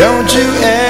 Don't you ever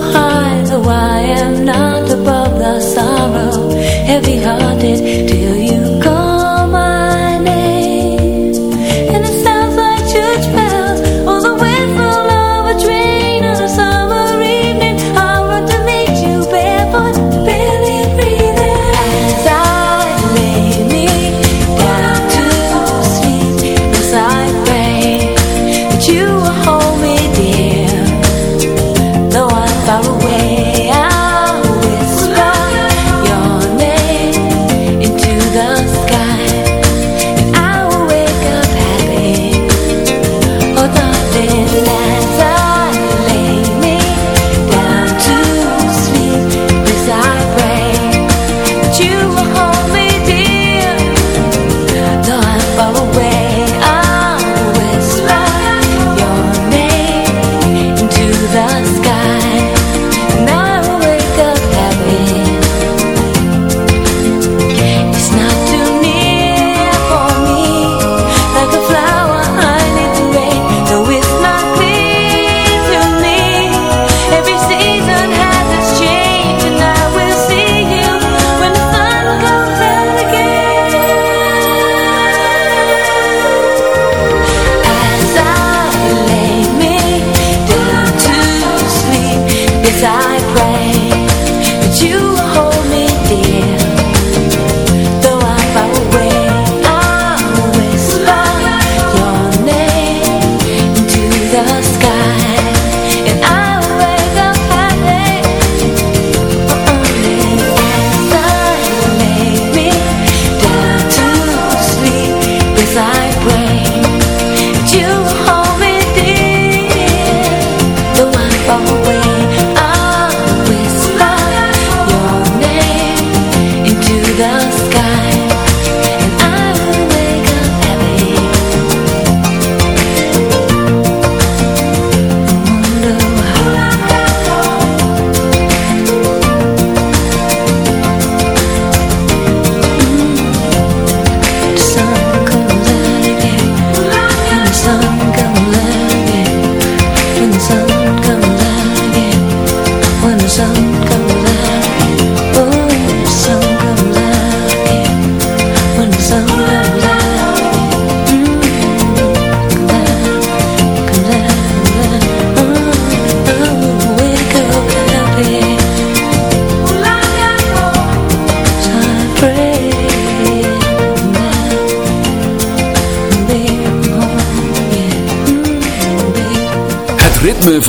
high, so I am not above the sorrow. Heavy hearted till Oh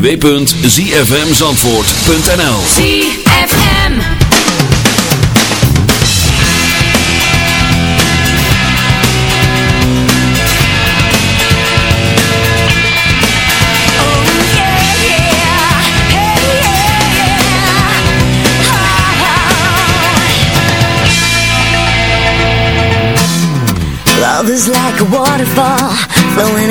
www.zfmzandvoort.nl ZFM. Love is like a waterfall flowing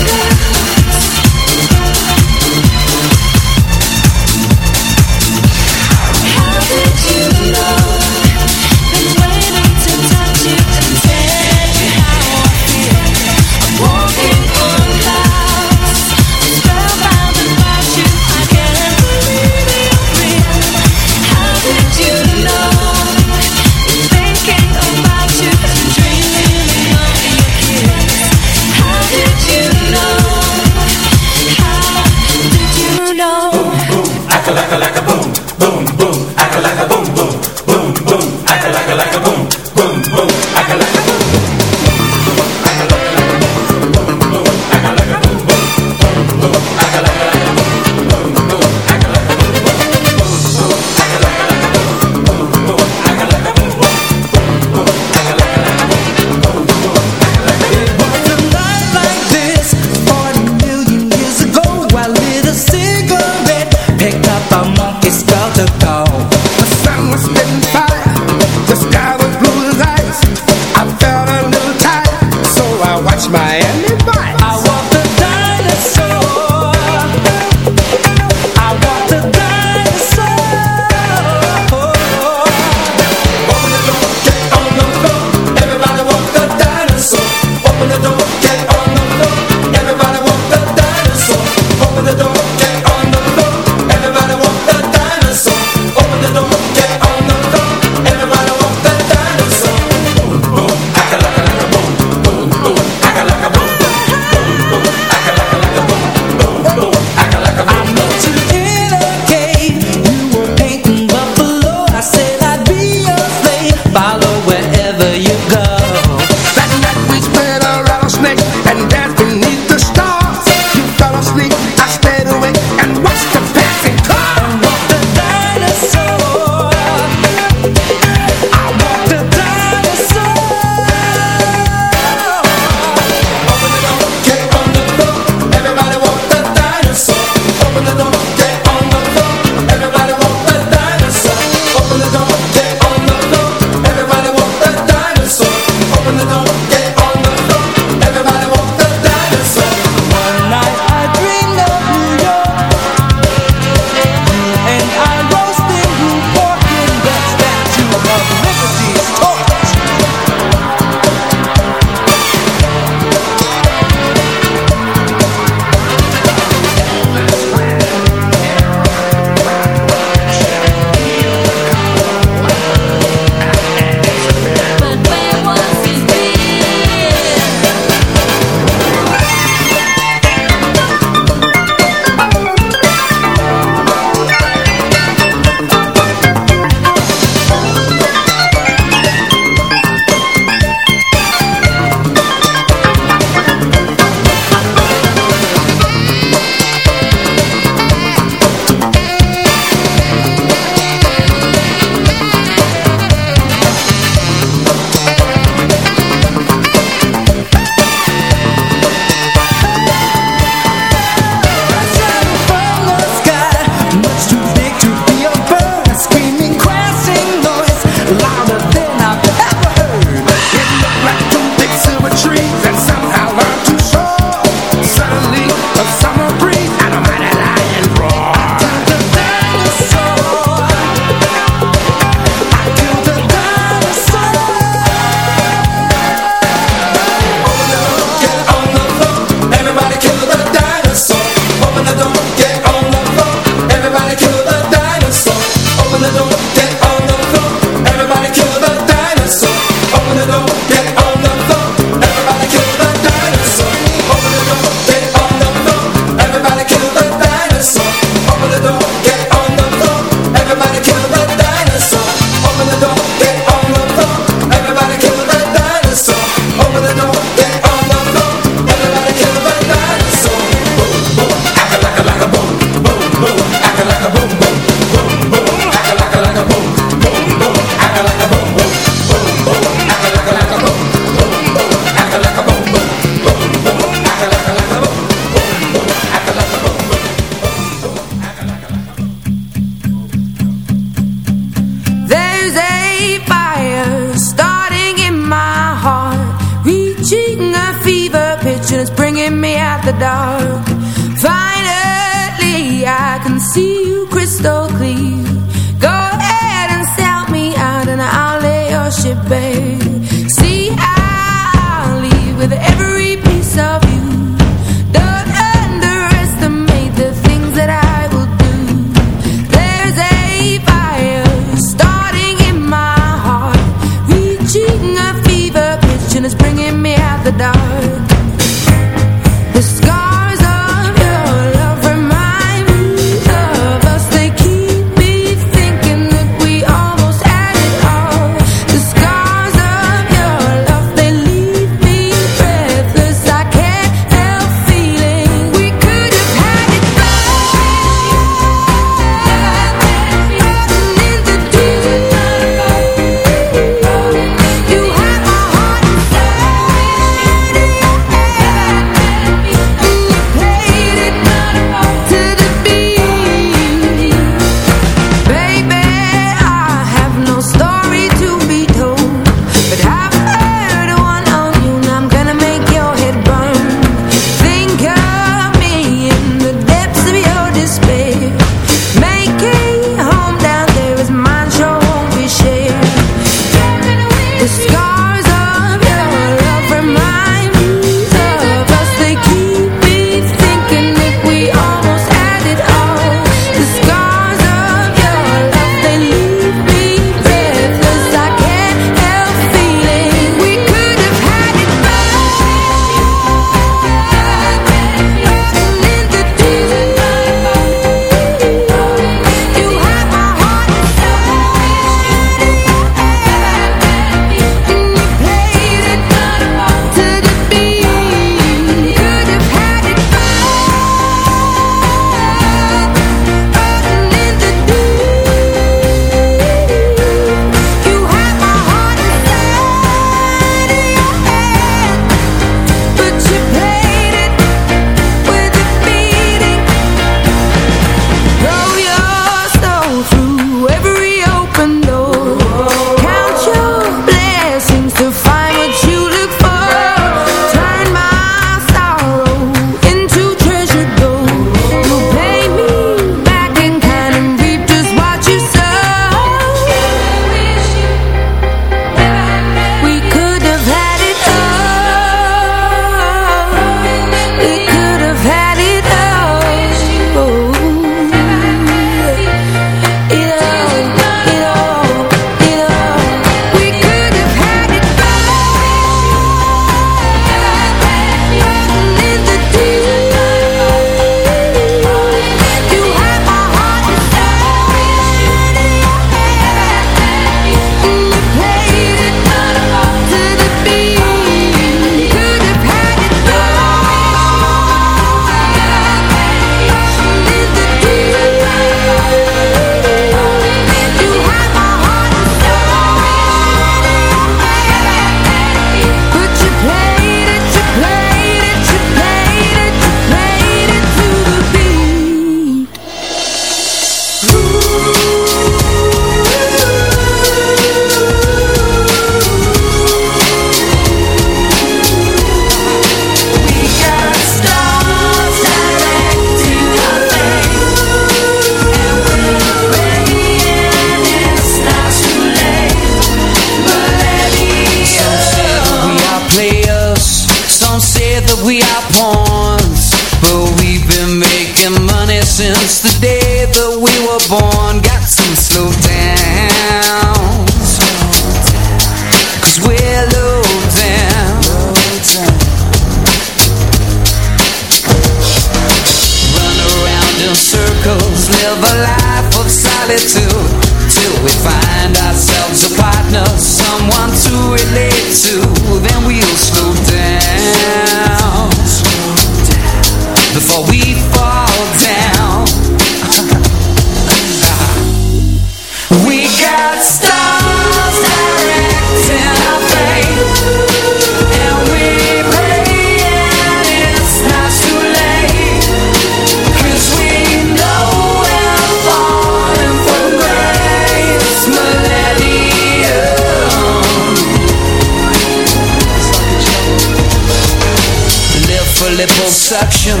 liposuction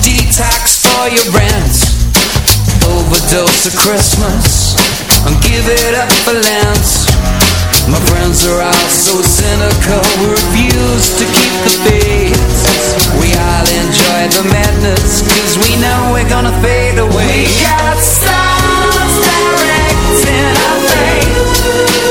Detox for your brands Overdose of Christmas. And give it up for Lance. My friends are all so cynical. We refuse to keep the faith. We all enjoy the madness Cause we know we're gonna fade away. We got stars directing our fate.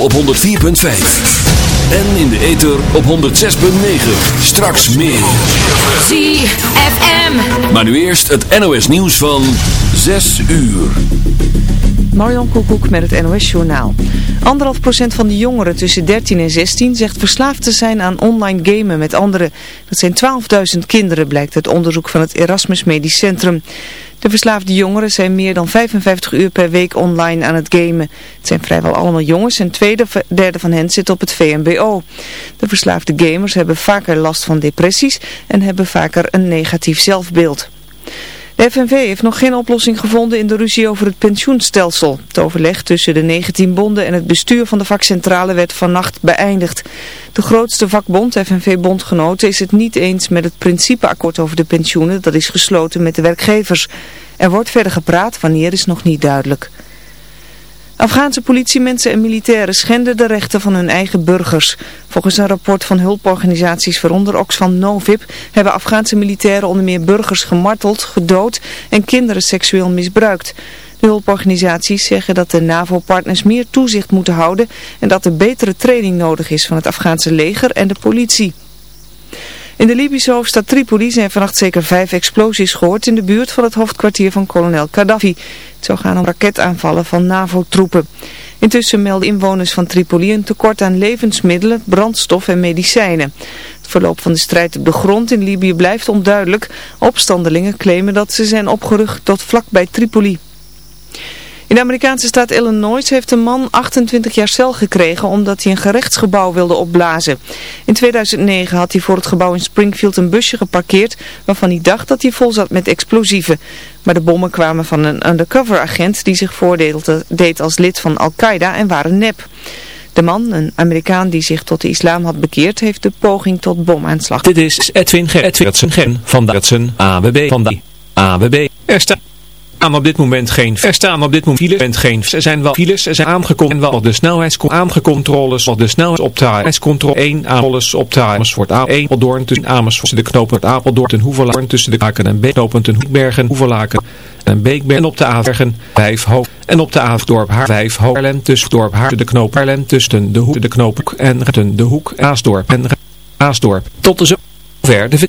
Op 104.5. En in de ether op 106.9. Straks meer. ZFM. Maar nu eerst het NOS nieuws van 6 uur. Marion Koekoek met het NOS Journaal. Anderhalf procent van de jongeren tussen 13 en 16 zegt verslaafd te zijn aan online gamen met anderen. Dat zijn 12.000 kinderen, blijkt uit onderzoek van het Erasmus Medisch Centrum. De verslaafde jongeren zijn meer dan 55 uur per week online aan het gamen. Het zijn vrijwel allemaal jongens en twee derde van hen zit op het VMBO. De verslaafde gamers hebben vaker last van depressies en hebben vaker een negatief zelfbeeld. FNV heeft nog geen oplossing gevonden in de ruzie over het pensioenstelsel. Het overleg tussen de 19 bonden en het bestuur van de vakcentrale werd vannacht beëindigd. De grootste vakbond, FNV-bondgenoten, is het niet eens met het principeakkoord over de pensioenen dat is gesloten met de werkgevers. Er wordt verder gepraat, wanneer is nog niet duidelijk. Afghaanse politiemensen en militairen schenden de rechten van hun eigen burgers. Volgens een rapport van hulporganisaties waaronder Oxfam Novib hebben Afghaanse militairen onder meer burgers gemarteld, gedood en kinderen seksueel misbruikt. De hulporganisaties zeggen dat de NAVO-partners meer toezicht moeten houden en dat er betere training nodig is van het Afghaanse leger en de politie. In de Libische hoofdstad Tripoli zijn vannacht zeker vijf explosies gehoord in de buurt van het hoofdkwartier van kolonel Gaddafi. Het zou gaan om raketaanvallen van NAVO-troepen. Intussen melden inwoners van Tripoli een tekort aan levensmiddelen, brandstof en medicijnen. Het verloop van de strijd op de grond in Libië blijft onduidelijk. Opstandelingen claimen dat ze zijn opgerucht tot vlak bij Tripoli. In de Amerikaanse staat Illinois heeft een man 28 jaar cel gekregen omdat hij een gerechtsgebouw wilde opblazen. In 2009 had hij voor het gebouw in Springfield een busje geparkeerd waarvan hij dacht dat hij vol zat met explosieven. Maar de bommen kwamen van een undercover agent die zich voordeed als lid van Al-Qaeda en waren nep. De man, een Amerikaan die zich tot de islam had bekeerd, heeft de poging tot bomaanslag. Dit is Edwin Gerritsen van Datsen, AWB van de AWB. Er staat aan op dit moment geen. Er staan op dit moment files. Geen. Er zijn wel files. Er zijn aangekomen. En wel de snelheidscontroles. Aangecontroles. Of de snelheidscontrole 1 Apollos op Amersfoort A1. Apeldoorn tussen Amersfoort. De knooppunt Apeldoorn en Hoevelaken tussen de Kaken en Beek. Knooppunt en Hoekbergen. Hoevelaken en Beekberg. En op de Avergen 5 Hoog. En op de Aafdorp Haar 5 Haarlem tussen Dorp Haar de knoop Haarlem tussen de Hoek de knoop en de Hoek Aasdorp en Aasdorp. Tot de zover de